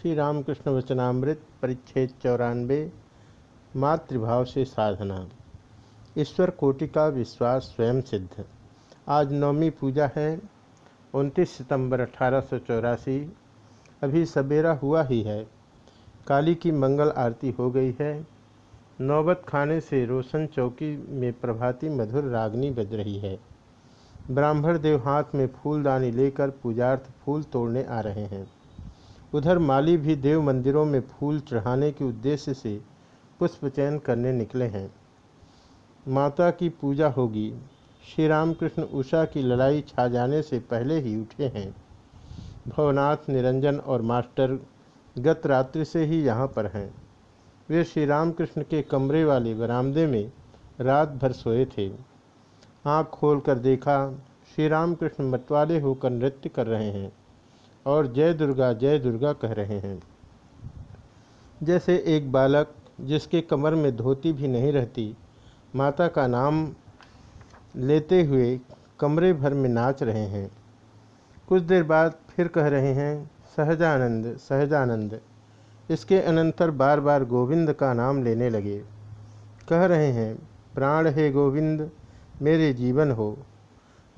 श्री रामकृष्ण वचनामृत परिच्छेद चौरानवे मातृभाव से साधना। ईश्वर कोटि का विश्वास स्वयं सिद्ध। आज नवमी पूजा है 29 सितंबर अठारह सौ चौरासी। अभी सवेरा हुआ ही है। काली की मंगल आरती हो गई है। नौबत खाने से रोशन चौकी में प्रभाती मधुर रागनी बज रही है। ब्राह्मण देव हाथ में फूलदानी लेकर पूजार्थ फूल तोड़ने आ रहे हैं। उधर माली भी देव मंदिरों में फूल चढ़ाने के उद्देश्य से पुष्प चयन करने निकले हैं। माता की पूजा होगी। श्री रामकृष्ण उषा की लड़ाई छा जाने से पहले ही उठे हैं। भवनाथ, निरंजन और मास्टर गत रात्रि से ही यहाँ पर हैं। वे श्री रामकृष्ण के कमरे वाले बरामदे में रात भर सोए थे। आँख खोलकर देखा श्री रामकृष्ण मतवाले होकर नृत्य कर रहे हैं। और जय दुर्गा जय दुर्गा कह रहे हैं। जैसे एक बालक जिसके कमर में धोती भी नहीं रहती, माता का नाम लेते हुए कमरे भर में नाच रहे हैं। कुछ देर बाद फिर कह रहे हैं, सहजानंद सहजानंद। इसके अनंतर बार बार गोविंद का नाम लेने लगे। कह रहे हैं, प्राण हे गोविंद, मेरे जीवन हो।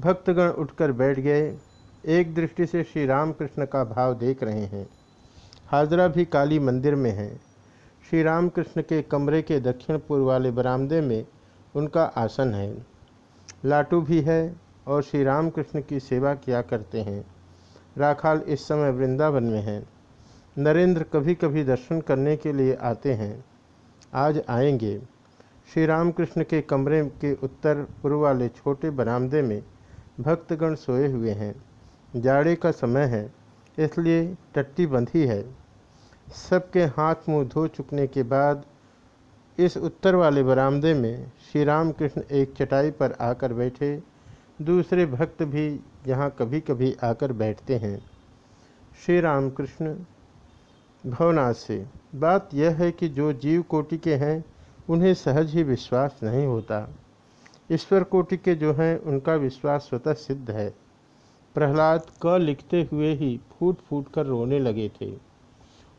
भक्तगण उठकर बैठ गए। एक दृष्टि से श्री रामकृष्ण का भाव देख रहे हैं। हाजरा भी काली मंदिर में है। श्री रामकृष्ण के कमरे के दक्षिण पूर्व वाले बरामदे में उनका आसन है। लाटू भी है और श्री रामकृष्ण की सेवा किया करते हैं। राखाल इस समय वृंदावन में है। नरेंद्र कभी कभी दर्शन करने के लिए आते हैं। आज आएँगे। श्री रामकृष्ण के कमरे के उत्तर पूर्व वाले छोटे बरामदे में भक्तगण सोए हुए हैं। जाड़े का समय है, इसलिए टट्टी बंधी है। सबके हाथ मुँह धो चुकने के बाद इस उत्तर वाले बरामदे में श्री राम कृष्ण एक चटाई पर आकर बैठे। दूसरे भक्त भी यहाँ कभी कभी आकर बैठते हैं। श्री राम कृष्ण भवनाथ से, बात यह है कि जो जीव कोटि के हैं, उन्हें सहज ही विश्वास नहीं होता। ईश्वर कोटि के जो हैं, उनका विश्वास स्वतः सिद्ध है। प्रहलाद क लिखते हुए ही फूट फूट कर रोने लगे थे।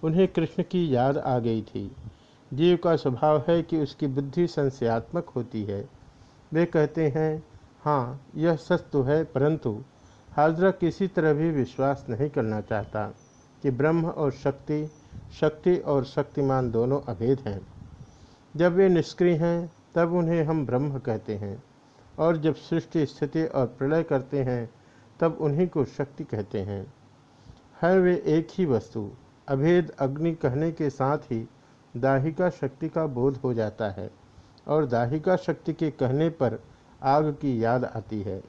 उन्हें कृष्ण की याद आ गई थी। जीव का स्वभाव है कि उसकी बुद्धि संशयात्मक होती है। वे कहते हैं हाँ यह सच तो है, परंतु हाजरा किसी तरह भी विश्वास नहीं करना चाहता कि ब्रह्म और शक्ति शक्ति और शक्तिमान दोनों अभेद हैं। जब वे निष्क्रिय हैं, तब उन्हें हम ब्रह्म कहते हैं और जब सृष्टि स्थिति और प्रलय करते हैं तब उन्हीं को शक्ति कहते हैं। है वे एक ही वस्तु। अभेद अग्नि कहने के साथ ही दाहिका शक्ति का बोध हो जाता है और दाहिका शक्ति के कहने पर आग की याद आती है।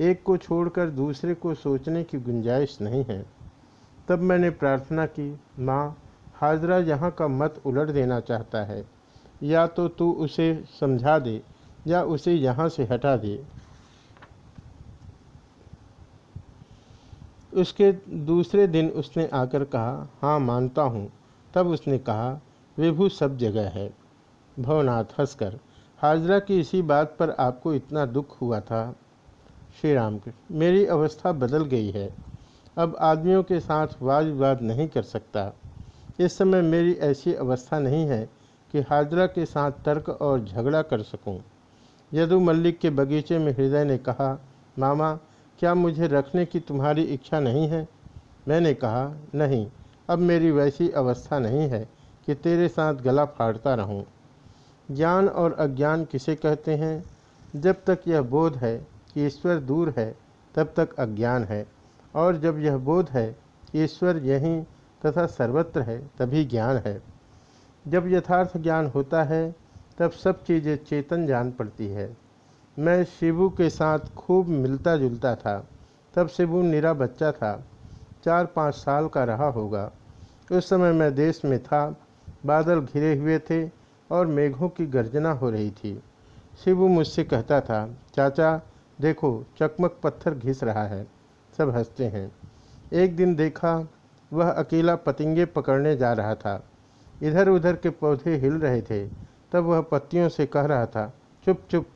एक को छोड़कर दूसरे को सोचने की गुंजाइश नहीं है। तब मैंने प्रार्थना की, माँ, हाजरा यहाँ का मत उलट देना चाहता है। या तो तू उसे समझा दे या उसे यहाँ से हटा दे। उसके दूसरे दिन उसने आकर कहा हाँ मानता हूँ। तब उसने कहा, विभू, सब जगह है। भवनाथ, हंसकर, हाजरा की इसी बात पर आपको इतना दुख हुआ था? श्री राम मेरी अवस्था बदल गई है। अब आदमियों के साथ वाद विवाद नहीं कर सकता। इस समय मेरी ऐसी अवस्था नहीं है कि हाजरा के साथ तर्क और झगड़ा कर सकूँ। यदु मल्लिक के बगीचे में हृदय ने कहा, मामा क्या मुझे रखने की तुम्हारी इच्छा नहीं है? मैंने कहा, नहीं, अब मेरी वैसी अवस्था नहीं है कि तेरे साथ गला फाड़ता रहूँ। ज्ञान और अज्ञान किसे कहते हैं? जब तक यह बोध है कि ईश्वर दूर है, तब तक अज्ञान है। और जब यह बोध है कि ईश्वर यहीं तथा सर्वत्र है, तभी ज्ञान है। जब यथार्थ ज्ञान होता है, तब सब चीज़ें चेतन जान पड़ती है। मैं शिबू के साथ खूब मिलता जुलता था। तब शिबू निरा बच्चा था। चार पाँच साल का रहा होगा। उस समय मैं देश में था। बादल घिरे हुए थे और मेघों की गर्जना हो रही थी। शिबू मुझसे कहता था, चाचा, देखो, चकमक पत्थर घिस रहा है। सब हँसते हैं। एक दिन देखा, वह अकेला पतंगे पकड़ने जा रहा था। इधर उधर के पौधे हिल रहे थे। तब वह पत्तियों से कह रहा था चुप चुप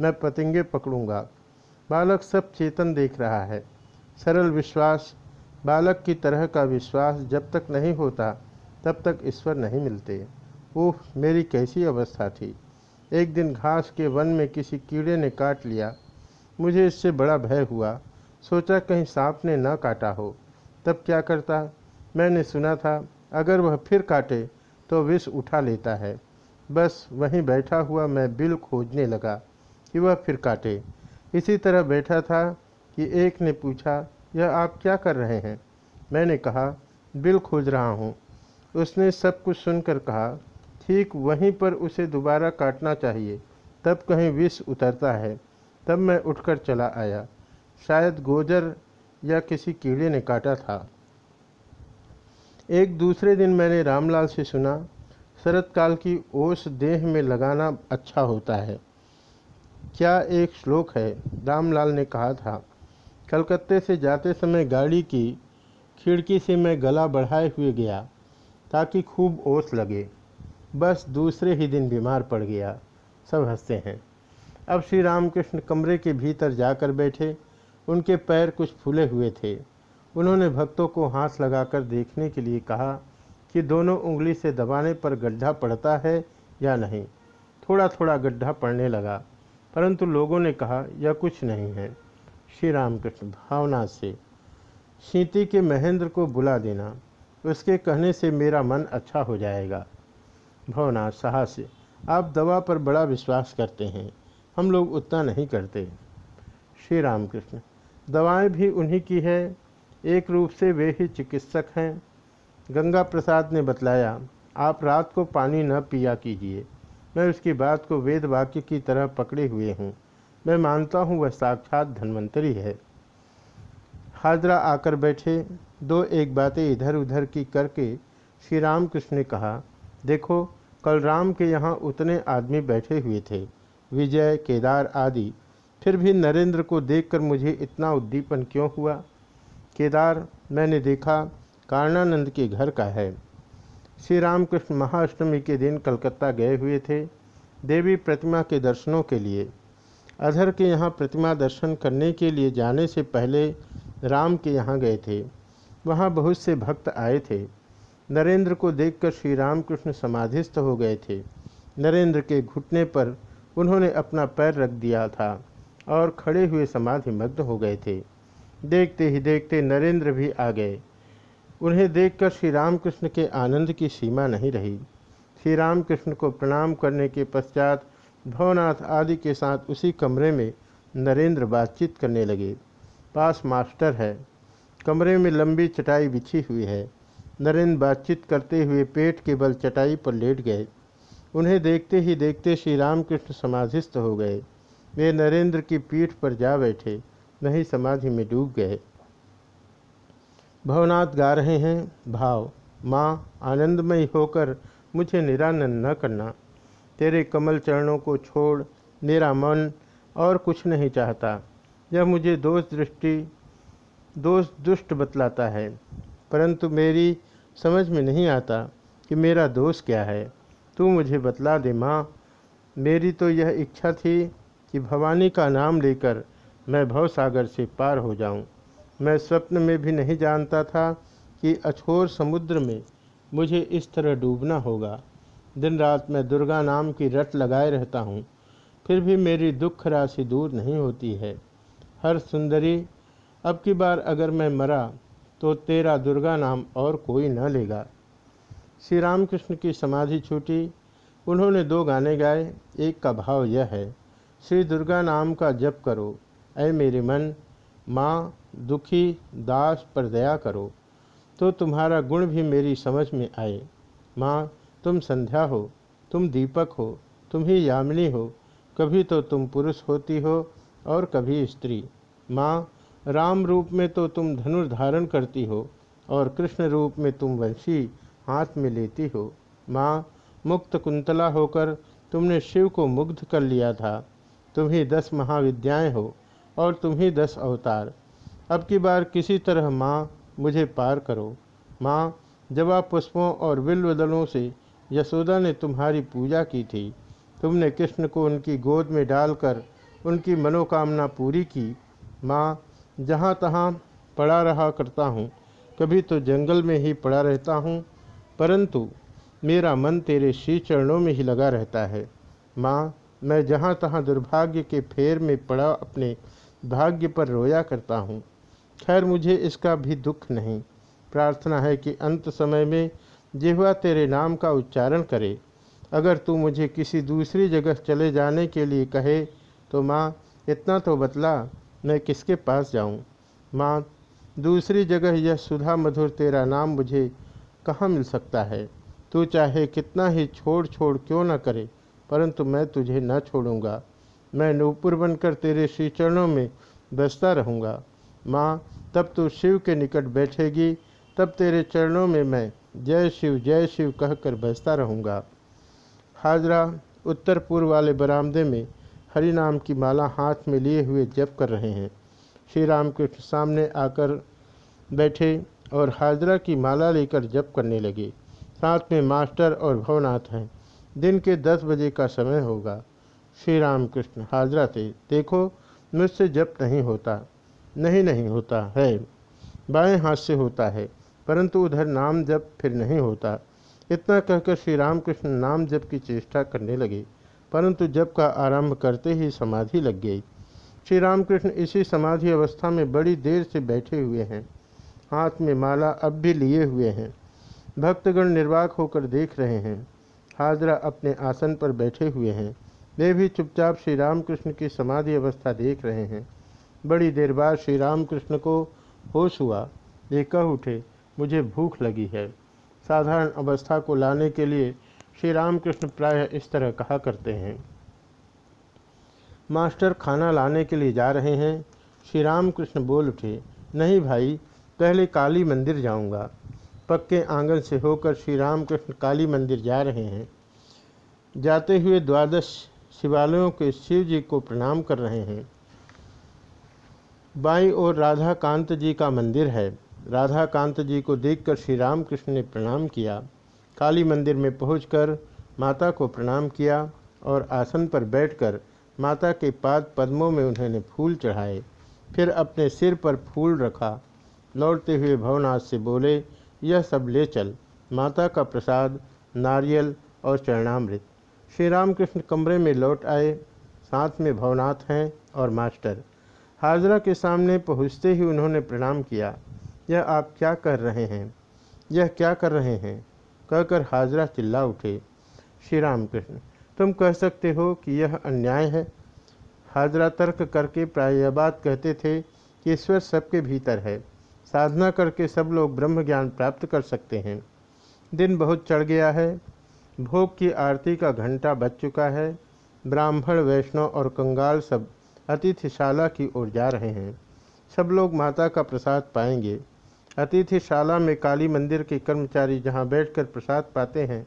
मैं पतंगे पकड़ूँगा। बालक सब चेतन देख रहा है। सरल विश्वास, बालक की तरह का विश्वास जब तक नहीं होता, तब तक ईश्वर नहीं मिलते। ओह, मेरी कैसी अवस्था थी। एक दिन घास के वन में किसी कीड़े ने काट लिया। मुझे इससे बड़ा भय हुआ। सोचा कहीं सांप ने न काटा हो। तब क्या करता? मैंने सुना था, अगर वह फिर काटे तो विष उठा लेता है। बस वहीं बैठा हुआ मैं बिल खोजने लगा। कि वह फिर काटे। इसी तरह बैठा था कि एक ने पूछा, यह आप क्या कर रहे हैं? मैंने कहा, बिल खोज रहा हूँ। उसने सब कुछ सुनकर कहा, ठीक वहीं पर उसे दोबारा काटना चाहिए। तब कहीं विष उतरता है। तब मैं उठकर चला आया। शायद गोजर या किसी कीड़े ने काटा था। एक दूसरे दिन मैंने रामलाल से सुना शरत काल की ओस देह में लगाना अच्छा होता है। क्या एक श्लोक है? रामलाल ने कहा था, कलकत्ते से जाते समय गाड़ी की खिड़की से मैं गला बढ़ाए हुए गया, ताकि खूब ओस लगे। बस दूसरे ही दिन बीमार पड़ गया। सब हँसते हैं। अब श्री रामकृष्ण कमरे के भीतर जाकर बैठे। उनके पैर कुछ फूले हुए थे। उन्होंने भक्तों को हाथ लगाकर देखने के लिए कहा कि दोनों उंगली से दबाने पर गड्ढा पड़ता है या नहीं। थोड़ा थोड़ा गड्ढा पड़ने लगा। परंतु लोगों ने कहा, यह कुछ नहीं है। श्री रामकृष्ण भावना से। शीति के महेंद्र को बुला देना। उसके कहने से मेरा मन अच्छा हो जाएगा। भवनाथ साहस, आप दवा पर बड़ा विश्वास करते हैं। हम लोग उतना नहीं करते। श्री रामकृष्ण दवाएँ भी उन्हीं की है। एक रूप से वे ही चिकित्सक हैं। गंगा प्रसाद ने बतलाया, आप रात को पानी न पिया कीजिए। मैं उसकी बात को वेद वाक्य की तरह पकड़े हुए हूँ। मैं मानता हूँ वह साक्षात धन्वंतरी है। हाजरा आकर बैठे, दो एक बातें इधर उधर की करके श्री राम कृष्ण ने कहा, देखो, कल राम के यहाँ उतने आदमी बैठे हुए थे, विजय, केदार आदि। फिर भी नरेंद्र को देखकर मुझे इतना उद्दीपन क्यों हुआ? केदार, मैंने देखा, कारणानंद के घर का है। श्री रामकृष्ण महाअष्टमी के दिन कलकत्ता गए हुए थे। देवी प्रतिमा के दर्शनों के लिए अधर के यहाँ प्रतिमा दर्शन करने के लिए जाने से पहले राम के यहाँ गए थे। वहाँ बहुत से भक्त आए थे। नरेंद्र को देखकर श्री रामकृष्ण समाधिस्थ हो गए थे। नरेंद्र के घुटने पर उन्होंने अपना पैर रख दिया था और खड़े हुए समाधि मग्न हो गए थे। देखते ही देखते नरेंद्र भी आ गए। उन्हें देखकर श्री रामकृष्ण के आनंद की सीमा नहीं रही। श्री रामकृष्ण को प्रणाम करने के पश्चात भवनाथ आदि के साथ उसी कमरे में नरेंद्र बातचीत करने लगे। पास मास्टर है। कमरे में लंबी चटाई बिछी हुई है। नरेंद्र बातचीत करते हुए पेट के बल चटाई पर लेट गए। उन्हें देखते ही देखते श्री रामकृष्ण समाधिस्थ हो गए। वे नरेंद्र की पीठ पर जा बैठे। नहीं समाधि में डूब गए। भवनाथ गा रहे हैं, भाव। माँ, आनंदमय होकर मुझे निरानंद न करना। तेरे कमल चरणों को छोड़ मेरा मन और कुछ नहीं चाहता। यह मुझे दोष दृष्टि, दोष दुष्ट बतलाता है। परंतु मेरी समझ में नहीं आता कि मेरा दोष क्या है। तू मुझे बतला दे, माँ। मेरी तो यह इच्छा थी कि भवानी का नाम लेकर मैं भवसागर से पार हो जाऊँ। मैं स्वप्न में भी नहीं जानता था कि अछोर समुद्र में मुझे इस तरह डूबना होगा। दिन रात मैं दुर्गा नाम की रट लगाए रहता हूँ, फिर भी मेरी दुख राशि दूर नहीं होती है। हर सुंदरी, अब की बार अगर मैं मरा तो तेरा दुर्गा नाम और कोई न लेगा। श्री रामकृष्ण की समाधि छूटी, उन्होंने दो गाने गाए। एक का भाव यह है, श्री दुर्गा नाम का जप करो, ऐ मेरे मन, माँ दुखी दास पर दया करो तो तुम्हारा गुण भी मेरी समझ में आए। माँ, तुम संध्या हो, तुम दीपक हो, तुम ही यामिनी हो, कभी तो तुम पुरुष होती हो और कभी स्त्री। माँ, राम रूप में तो तुम धनुष धारण करती हो और कृष्ण रूप में तुम वंशी हाथ में लेती हो। माँ, मुक्त कुंतला होकर तुमने शिव को मुग्ध कर लिया था। तुम ही दस महाविद्याएँ हो और तुम ही दस अवतार। अब की बार किसी तरह माँ, मुझे पार करो। माँ जवा पुष्पों और बिल्वदलों से यशोदा ने तुम्हारी पूजा की थी, तुमने कृष्ण को उनकी गोद में डालकर उनकी मनोकामना पूरी की। माँ, जहाँ तहाँ पड़ा रहा करता हूँ, कभी तो जंगल में ही पड़ा रहता हूँ, परंतु मेरा मन तेरे श्री चरणों में ही लगा रहता है। माँ, मैं जहाँ तहाँ दुर्भाग्य के फेर में पड़ा, अपने भाग्य पर रोया करता हूँ। खैर मुझे इसका भी दुख नहीं। प्रार्थना है कि अंत समय में जिहवा तेरे नाम का उच्चारण करे। अगर तू मुझे किसी दूसरी जगह चले जाने के लिए कहे तो माँ, इतना तो बतला, मैं किसके पास जाऊँ? माँ, दूसरी जगह यह सुधा मधुर तेरा नाम मुझे कहाँ मिल सकता है? तू चाहे कितना ही छोड़ छोड़ क्यों न करे, परंतु मैं तुझे न छोड़ूँगा। मैं नूपुर बनकर तेरे श्री चरणों में बसता रहूँगा। माँ, तब तू शिव के निकट बैठेगी, तब तेरे चरणों में मैं जय शिव जय शिव कहकर बसता रहूँगा। हाजरा, उत्तर पूर्व वाले बरामदे में हरि नाम की माला हाथ में लिए हुए जप कर रहे हैं। श्री राम कृष्ण सामने आकर बैठे और हाजरा की माला लेकर जप करने लगे। साथ में मास्टर और भवनाथ हैं। दिन के दस बजे का समय होगा। श्री राम कृष्ण हाजरा से, देखो, मुझसे जप नहीं होता। नहीं नहीं होता है। बाएँ हाथ से होता है, परंतु उधर नाम जप फिर नहीं होता। इतना कहकर श्री रामकृष्ण नाम जप की चेष्टा करने लगे, परंतु जप का आरंभ करते ही समाधि लग गई। श्री रामकृष्ण इसी समाधि अवस्था में बड़ी देर से बैठे हुए हैं। हाथ में माला अब भी लिए हुए हैं। भक्तगण निर्वाक होकर देख रहे हैं। हाजरा अपने आसन पर बैठे हुए हैं। वे भी चुपचाप श्री रामकृष्ण की समाधि अवस्था देख रहे हैं। बड़ी देर बाद श्री रामकृष्ण को होश हुआ। वे कह उठे, मुझे भूख लगी है। साधारण अवस्था को लाने के लिए श्री रामकृष्ण प्राय इस तरह कहा करते हैं। मास्टर खाना लाने के लिए जा रहे हैं। श्री रामकृष्ण बोल उठे, नहीं भाई, पहले काली मंदिर जाऊँगा। पक्के आँगन से होकर श्री रामकृष्ण काली मंदिर जा रहे हैं। जाते हुए द्वादश शिवालयों के शिव जी को प्रणाम कर रहे हैं। बाई और राधा कांत जी का मंदिर है। राधा कांत जी को देखकर श्री रामकृष्ण ने प्रणाम किया। काली मंदिर में पहुंचकर माता को प्रणाम किया और आसन पर बैठकर माता के पाद पद्मों में उन्होंने फूल चढ़ाए। फिर अपने सिर पर फूल रखा। लौटते हुए भवनाथ से बोले, यह सब ले चल। माता का प्रसाद, नारियल और चरणामृत। श्री रामकृष्ण कमरे में लौट आए। साथ में भवनाथ हैं और मास्टर। हाजरा के सामने पहुँचते ही उन्होंने प्रणाम किया, यह आप क्या कर रहे हैं? यह क्या कर रहे हैं? कहकर हाजरा चिल्ला उठे। श्री राम कृष्ण तुम कह सकते हो कि यह अन्याय है? हाजरा तर्क करके प्राय यह बात कहते थे कि ईश्वर सबके भीतर है। साधना करके सब लोग ब्रह्म ज्ञान प्राप्त कर सकते हैं। दिन बहुत चढ़ गया है। भोग की आरती का घंटा बज चुका है। ब्राह्मण, वैष्णव और कंगाल सब अतिथिशाला की ओर जा रहे हैं। सब लोग माता का प्रसाद पाएँगे। अतिथिशाला में काली मंदिर के कर्मचारी जहाँ बैठकर प्रसाद पाते हैं,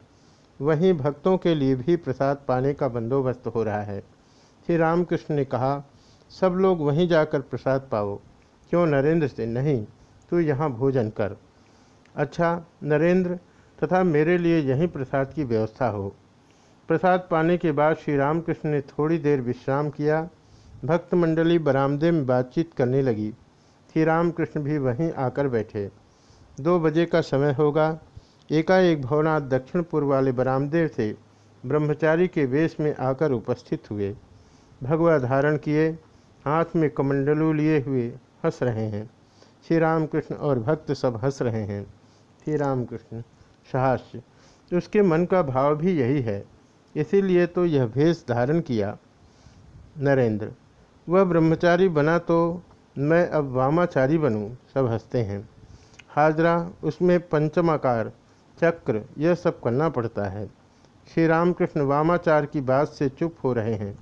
वहीं भक्तों के लिए भी प्रसाद पाने का बंदोबस्त हो रहा है। श्री रामकृष्ण ने कहा, सब लोग वहीं जाकर प्रसाद पाओ। क्यों नरेंद्र से नहीं? तू यहाँ भोजन कर। अच्छा नरेंद्र, तथा मेरे लिए यहीं प्रसाद की व्यवस्था हो। प्रसाद पाने के बाद श्री रामकृष्ण ने थोड़ी देर विश्राम किया। भक्त मंडली बरामदे में बातचीत करने लगी। श्री रामकृष्ण भी वहीं आकर बैठे। दो बजे का समय होगा। एकाएक भवनाथ दक्षिण पूर्व वाले बरामदेव से ब्रह्मचारी के वेश में आकर उपस्थित हुए। भगवा धारण किए, हाथ में कमंडलू लिए हुए हंस रहे हैं। श्री रामकृष्ण और भक्त सब हंस रहे हैं। श्री रामकृष्ण साहस्य उसके मन का भाव भी यही है। इसीलिए तो यह भेष धारण किया। नरेंद्र वह ब्रह्मचारी बना तो मैं अब वामाचारी बनूं, सब हँसते हैं। हाजरा, उसमें पंचमाकार, चक्र, यह सब करना पड़ता है। श्री रामकृष्ण वामाचार की बात से चुप हो रहे हैं।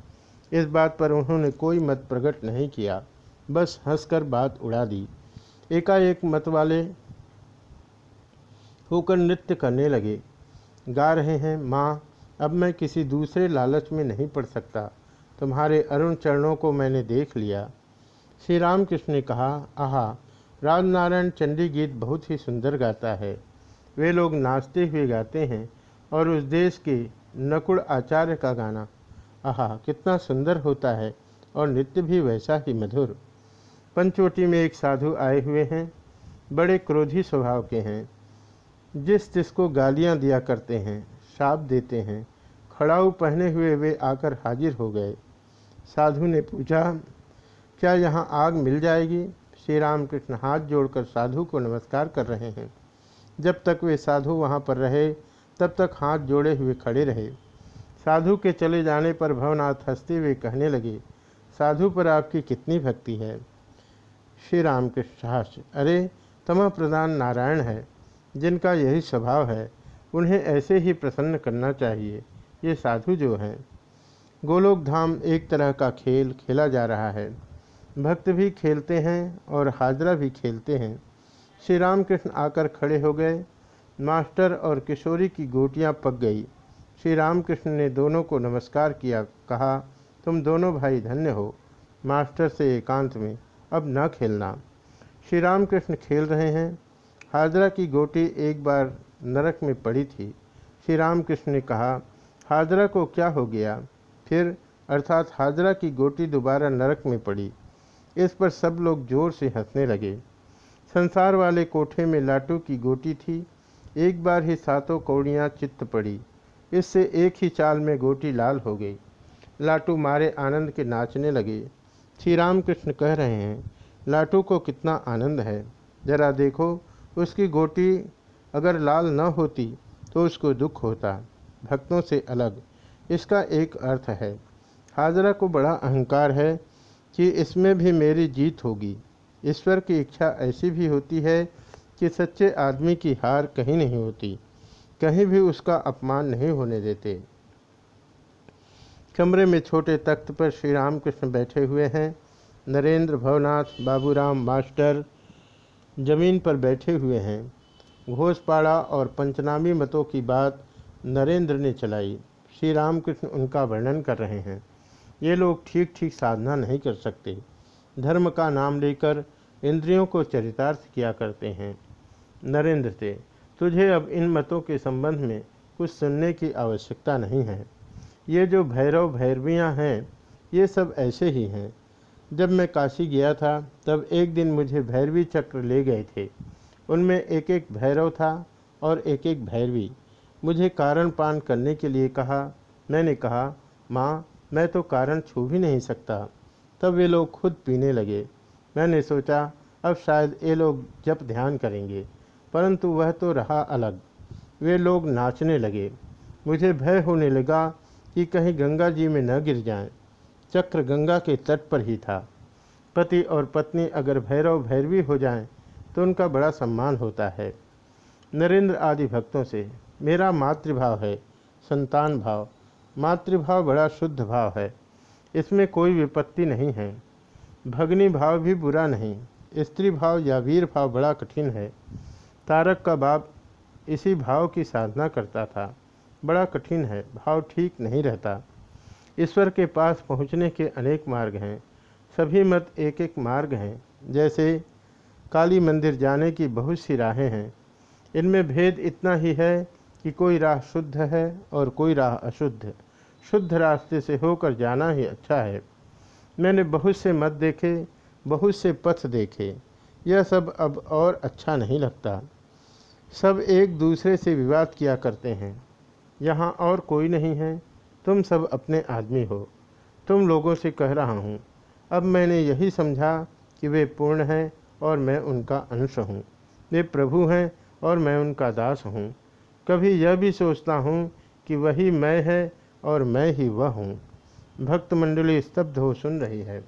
इस बात पर उन्होंने कोई मत प्रकट नहीं किया, बस हंसकर बात उड़ा दी। एकाएक मत वाले होकर नृत्य करने लगे। गा रहे हैं, माँ, अब मैं किसी दूसरे लालच में नहीं पड़ सकता। तुम्हारे अरुण चरणों को मैंने देख लिया। श्री रामकृष्ण ने कहा, आहा राजनारायण चंडी गीत बहुत ही सुंदर गाता है। वे लोग नाचते हुए गाते हैं और उस देश के नकुड़ आचार्य का गाना। आहा, कितना सुंदर होता है और नृत्य भी वैसा ही मधुर। पंचवटी में एक साधु आए हुए हैं, बड़े क्रोधी स्वभाव के हैं। जिस जिसको गालियाँ दिया करते हैं, शाप देते हैं, खड़ाऊ पहने हुए वे आकर हाजिर हो गए। साधु ने पूछा, क्या यहाँ आग मिल जाएगी? श्री राम कृष्ण हाथ जोड़कर साधु को नमस्कार कर रहे हैं। जब तक वे साधु वहाँ पर रहे, तब तक हाथ जोड़े हुए खड़े रहे। साधु के चले जाने पर भवनाथ हँसते हुए कहने लगे, साधु पर आपकी कितनी भक्ति है? श्री रामकृष्ण हास अरे, तम प्रधान नारायण है, जिनका यही स्वभाव है, उन्हें ऐसे ही प्रसन्न करना चाहिए। ये साधु जो हैं गोलोक धाम एक तरह का खेल खेला जा रहा है। भक्त भी खेलते हैं और हाजरा भी खेलते हैं। श्री रामकृष्ण आकर खड़े हो गए। मास्टर और किशोरी की गोटियाँ पक गई। श्री रामकृष्ण ने दोनों को नमस्कार किया, कहा, तुम दोनों भाई धन्य हो। मास्टर से एकांत में, अब न खेलना। श्री रामकृष्ण खेल रहे हैं। हाजरा की गोटी एक बार नरक में पड़ी थी। श्री रामकृष्ण ने कहा, हाजरा को क्या हो गया? फिर अर्थात हाजरा की गोटी दोबारा नरक में पड़ी। इस पर सब लोग ज़ोर से हंसने लगे। संसार वाले कोठे में लाटू की गोटी थी। एक बार ही सातों कौड़ियाँ चित्त पड़ी। इससे एक ही चाल में गोटी लाल हो गई। लाटू मारे आनंद के नाचने लगे। श्री रामकृष्ण कह रहे हैं, लाटू को कितना आनंद है। जरा देखो, उसकी गोटी अगर लाल न होती तो उसको दुख होता। भक्तों से अलग। इसका एक अर्थ है। हाजरा को बड़ा अहंकार है कि इसमें भी मेरी जीत होगी। ईश्वर की इच्छा ऐसी भी होती है कि सच्चे आदमी की हार कहीं नहीं होती, कहीं भी उसका अपमान नहीं होने देते। कमरे में छोटे तख्त पर श्री रामकृष्ण बैठे हुए हैं। नरेंद्र भवनाथ, बाबूराम मास्टर ज़मीन पर बैठे हुए हैं। घोषपाड़ा और पंचनामी मतों की बात नरेंद्र ने चलाई। श्री रामकृष्ण उनका वर्णन कर रहे हैं। ये लोग ठीक ठीक साधना नहीं कर सकते। धर्म का नाम लेकर इंद्रियों को चरितार्थ किया करते हैं। नरेंद्र से, तुझे अब इन मतों के संबंध में कुछ सुनने की आवश्यकता नहीं है। ये जो भैरव भैरवियाँ हैं, ये सब ऐसे ही हैं। जब मैं काशी गया था, तब एक दिन मुझे भैरवी चक्र ले गए थे। उनमें एक एक भैरव था और एक एक भैरवी। मुझे कारण पान करने के लिए कहा। मैंने कहा, माँ, मैं तो कारण छू भी नहीं सकता। तब वे लोग खुद पीने लगे। मैंने सोचा, अब शायद ये लोग जब ध्यान करेंगे। परंतु वह तो रहा अलग। वे लोग नाचने लगे। मुझे भय होने लगा कि कहीं गंगा जी में न गिर जाएँ। चक्र गंगा के तट पर ही था। पति और पत्नी अगर भैरव भैरवी हो जाएँ तो उनका बड़ा सम्मान होता है। नरेंद्र आदि भक्तों से मेरा मातृभाव है, संतान भाव। मातृभाव बड़ा शुद्ध भाव है। इसमें कोई विपत्ति नहीं है। भगनी भाव भी बुरा नहीं। स्त्री भाव या वीर भाव बड़ा कठिन है। तारक का बाप इसी भाव की साधना करता था। बड़ा कठिन है। भाव ठीक नहीं रहता। ईश्वर के पास पहुँचने के अनेक मार्ग हैं। सभी मत एक एक मार्ग हैं। जैसे काली मंदिर जाने की बहुत सी राहें हैं। इनमें भेद इतना ही है कि कोई राह शुद्ध है और कोई राह अशुद्ध। शुद्ध रास्ते से होकर जाना ही अच्छा है। मैंने बहुत से मत देखे, बहुत से पथ देखे। यह सब अब और अच्छा नहीं लगता। सब एक दूसरे से विवाद किया करते हैं। यहाँ और कोई नहीं है। तुम सब अपने आदमी हो। तुम लोगों से कह रहा हूँ। अब मैंने यही समझा कि वे पूर्ण हैं और मैं उनका अंश हूँ। वे प्रभु हैं और मैं उनका दास हूँ। कभी यह भी सोचता हूँ कि वही मैं है और मैं ही वह हूँ। भक्त मंडली स्तब्ध हो सुन रही है।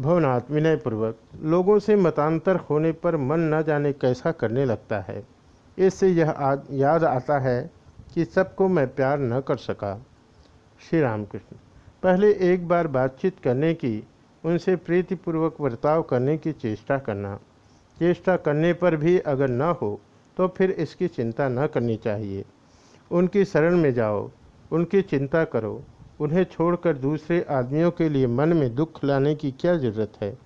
भवनाथ, विनयपूर्वक, लोगों से मतांतर होने पर मन न जाने कैसा करने लगता है। इससे यह याद आता है कि सबको मैं प्यार न कर सका। श्री रामकृष्ण पहले एक बार बातचीत करने की, उनसे प्रीतिपूर्वक बर्ताव करने की चेष्टा करना। चेष्टा करने पर भी अगर न हो तो फिर इसकी चिंता न करनी चाहिए। उनकी शरण में जाओ, उनकी चिंता करो। उन्हें छोड़कर दूसरे आदमियों के लिए मन में दुख लाने की क्या ज़रूरत है?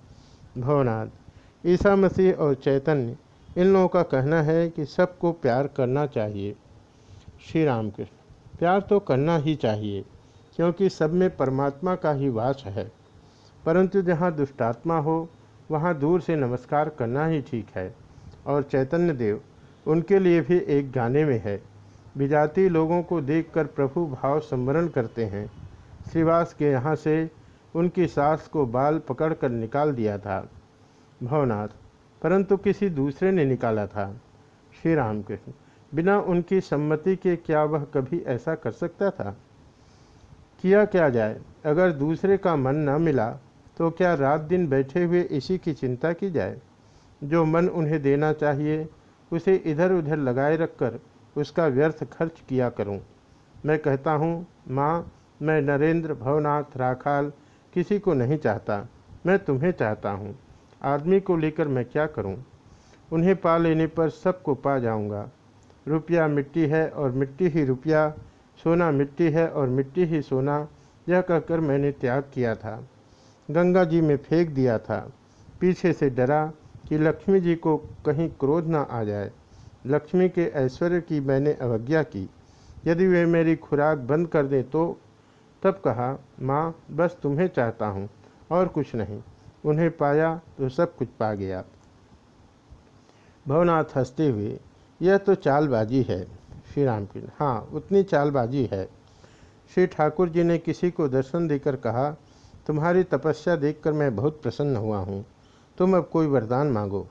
भवनाथ, ईसा मसीह और चैतन्य, इन लोगों का कहना है कि सबको प्यार करना चाहिए। श्री रामकृष्ण प्यार तो करना ही चाहिए, क्योंकि सब में परमात्मा का ही वास है। परंतु जहाँ दुष्टात्मा हो, वहाँ दूर से नमस्कार करना ही ठीक है। और चैतन्य देव उनके लिए भी एक गाने में है। विजाति लोगों को देखकर प्रभु भाव संवरण करते हैं। श्रीवास के यहाँ से उनकी सास को बाल पकड़कर निकाल दिया था। भवनाथ, परंतु किसी दूसरे ने निकाला था। श्री रामकृष्ण बिना उनकी सम्मति के क्या वह कभी ऐसा कर सकता था? किया क्या जाए? अगर दूसरे का मन न मिला तो क्या रात दिन बैठे हुए इसी की चिंता की जाए? जो मन उन्हें देना चाहिए उसे इधर उधर लगाए रखकर उसका व्यर्थ खर्च किया करूँ। मैं कहता हूँ, माँ, मैं नरेंद्र भवनाथ राखाल किसी को नहीं चाहता। मैं तुम्हें चाहता हूँ। आदमी को लेकर मैं क्या करूँ? उन्हें पा लेने पर सबको पा जाऊँगा। रुपया मिट्टी है और मिट्टी ही रुपया, सोना मिट्टी है और मिट्टी ही सोना, यह कहकर मैंने त्याग किया था। गंगा जी में फेंक दिया था। पीछे से डरा कि लक्ष्मी जी को कहीं क्रोध ना आ जाए। लक्ष्मी के ऐश्वर्य की मैंने अवज्ञा की। यदि वे मेरी खुराक बंद कर दें तो? तब कहा, माँ, बस तुम्हें चाहता हूँ, और कुछ नहीं। उन्हें पाया तो सब कुछ पा गया। भवनाथ हँसते हुए, यह तो चालबाजी है, श्री राम की हाँ उतनी चालबाजी है। श्री ठाकुर जी ने किसी को दर्शन देकर कहा, तुम्हारी तपस्या देखकर मैं बहुत प्रसन्न हुआ हूँ। तुम अब कोई वरदान मांगो।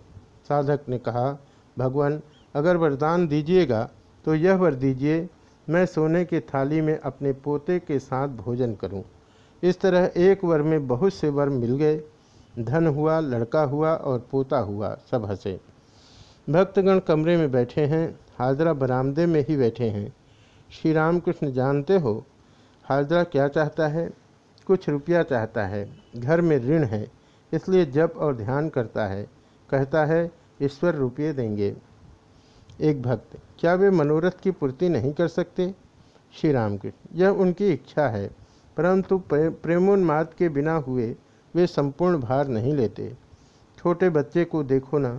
साधक ने कहा, भगवान, अगर वरदान दीजिएगा तो यह वर दीजिए, मैं सोने की थाली में अपने पोते के साथ भोजन करूँ। इस तरह एक वर में बहुत से वर मिल गए। धन हुआ, लड़का हुआ और पोता हुआ, सब हंसे। भक्तगण कमरे में बैठे हैं, हाजरा बरामदे में ही बैठे हैं। श्री रामकृष्ण जानते हो, हाजरा क्या चाहता है? कुछ रुपया चाहता है। घर में ऋण है। इसलिए जप और ध्यान करता है, कहता है, ईश्वर रुपये देंगे। एक भक्त, क्या वे मनोरथ की पूर्ति नहीं कर सकते? श्री राम कृष्ण यह उनकी इच्छा है, परंतु प्रेमोन्माद के बिना हुए वे संपूर्ण भार नहीं लेते। छोटे बच्चे को देखो ना,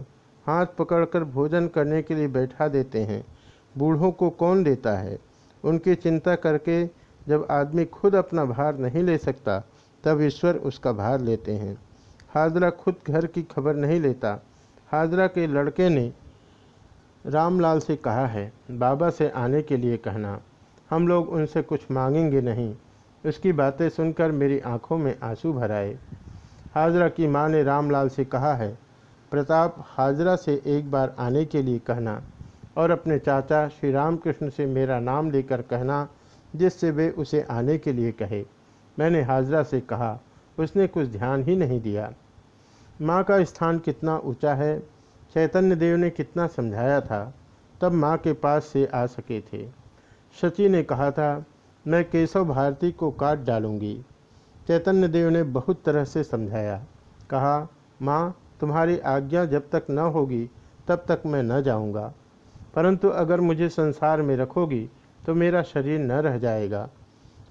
हाथ पकड़कर भोजन करने के लिए बैठा देते हैं। बूढ़ों को कौन देता है? उनकी चिंता करके जब आदमी खुद अपना भार नहीं ले सकता, तब ईश्वर उसका भार लेते हैं। हाजरा खुद घर की खबर नहीं लेता। हाजरा के लड़के ने रामलाल से कहा है, बाबा से आने के लिए कहना। हम लोग उनसे कुछ मांगेंगे नहीं। उसकी बातें सुनकर मेरी आँखों में आँसू भर आए। हाजरा की माँ ने रामलाल से कहा है, प्रताप, हाजरा से एक बार आने के लिए कहना और अपने चाचा श्री रामकृष्ण से मेरा नाम लेकर कहना, जिससे वे उसे आने के लिए कहे। मैंने हाजरा से कहा उसने कुछ ध्यान ही नहीं दिया। माँ का स्थान कितना ऊँचा है चैतन्य देव ने कितना समझाया था, तब माँ के पास से आ सके थे। शची ने कहा था, मैं केशव भारती को काट डालूँगी। चैतन्य देव ने बहुत तरह से समझाया। कहा, माँ, तुम्हारी आज्ञा जब तक न होगी, तब तक मैं न जाऊँगा। परंतु अगर मुझे संसार में रखोगी तो मेरा शरीर न रह जाएगा।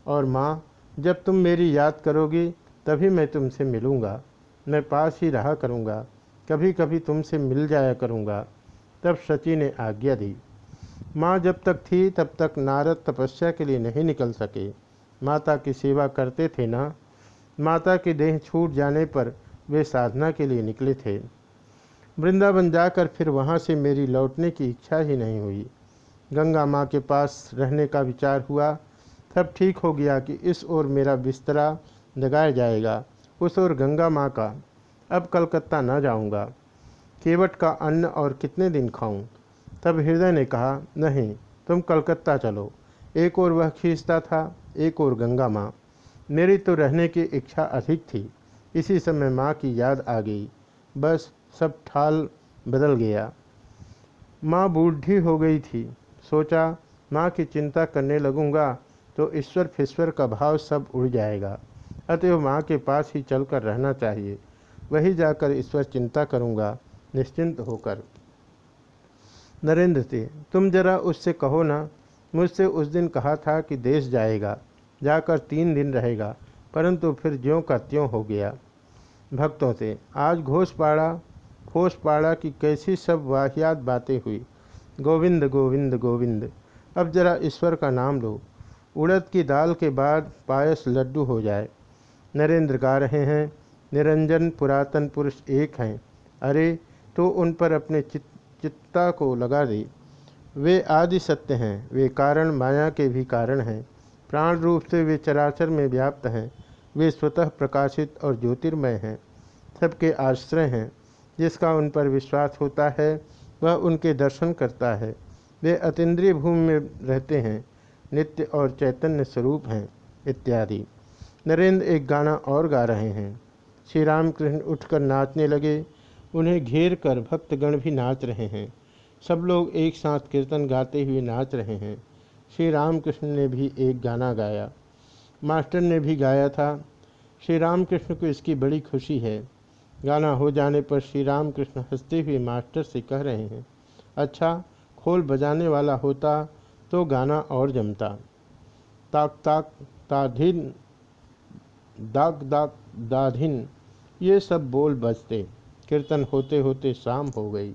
और माँ, जब तुम मेरी याद करोगी तभी मैं तुमसे मिलूँगा। मैं पास ही रहा करूँगा। कभी कभी तुमसे मिल जाया करूँगा। तब शची ने आज्ञा दी। माँ जब तक थी, तब तक नारद तपस्या के लिए नहीं निकल सके। माता की सेवा करते थे ना। माता की देह छूट जाने पर वे साधना के लिए निकले थे। वृंदावन जाकर फिर वहाँ से मेरी लौटने की इच्छा ही नहीं हुई। गंगा माँ के पास रहने का विचार हुआ। तब ठीक हो गया कि इस ओर मेरा बिस्तरा लगाया जाएगा उस और गंगा माँ का। अब कलकत्ता न जाऊँगा। केवट का अन्न और कितने दिन खाऊं? तब हृदय ने कहा, नहीं, तुम कलकत्ता चलो। एक और वह खींचता था, एक और गंगा माँ। मेरी तो रहने की इच्छा अधिक थी। इसी समय माँ की याद आ गई। बस सब ठाल बदल गया। माँ बूढ़ी हो गई थी। सोचा, माँ की चिंता करने लगूँगा तो ईश्वर फिश्वर का भाव सब उड़ जाएगा। अतएव माँ के पास ही चलकर रहना चाहिए। वही जाकर ईश्वर चिंता करूँगा, निश्चिंत होकर। नरेंद्र से तुम जरा उससे कहो ना, मुझसे उस दिन कहा था कि देश जाएगा, जाकर तीन दिन रहेगा, परंतु फिर ज्यों का त्यों हो गया। भक्तों से, आज घोषपाड़ा खोसपाड़ा की कैसी सब वाहियात बातें हुई। गोविंद गोविंद गोविंद, अब जरा ईश्वर का नाम लो। उड़द की दाल के बाद पायस लड्डू हो जाए। नरेंद्र गा रहे हैं। निरंजन पुरातन पुरुष एक हैं। अरे तो उन पर अपने चित, चित्ता को लगा दे। वे आदि सत्य हैं। वे कारण माया के भी कारण हैं। प्राण रूप से वे चराचर में व्याप्त हैं। वे स्वतः प्रकाशित और ज्योतिर्मय हैं। सबके आश्रय हैं। जिसका उन पर विश्वास होता है, वह उनके दर्शन करता है। वे अतीन्द्रिय भूमि में रहते हैं। नित्य और चैतन्य स्वरूप हैं, इत्यादि। नरेंद्र एक गाना और गा रहे हैं। श्री रामकृष्ण उठकर नाचने लगे। उन्हें घेर कर भक्तगण भी नाच रहे हैं। सब लोग एक साथ कीर्तन गाते हुए नाच रहे हैं। श्री रामकृष्ण ने भी एक गाना गाया। मास्टर ने भी गाया था। श्री रामकृष्ण को इसकी बड़ी खुशी है। गाना हो जाने पर श्री रामकृष्ण हँसते हुए मास्टर से कह रहे हैं अच्छा खोल बजाने वाला होता तो गाना और जमता। ताक ताक, ताधिन दाग दाग दाधिन ये सब बोल बजते। कीर्तन होते होते शाम हो गई।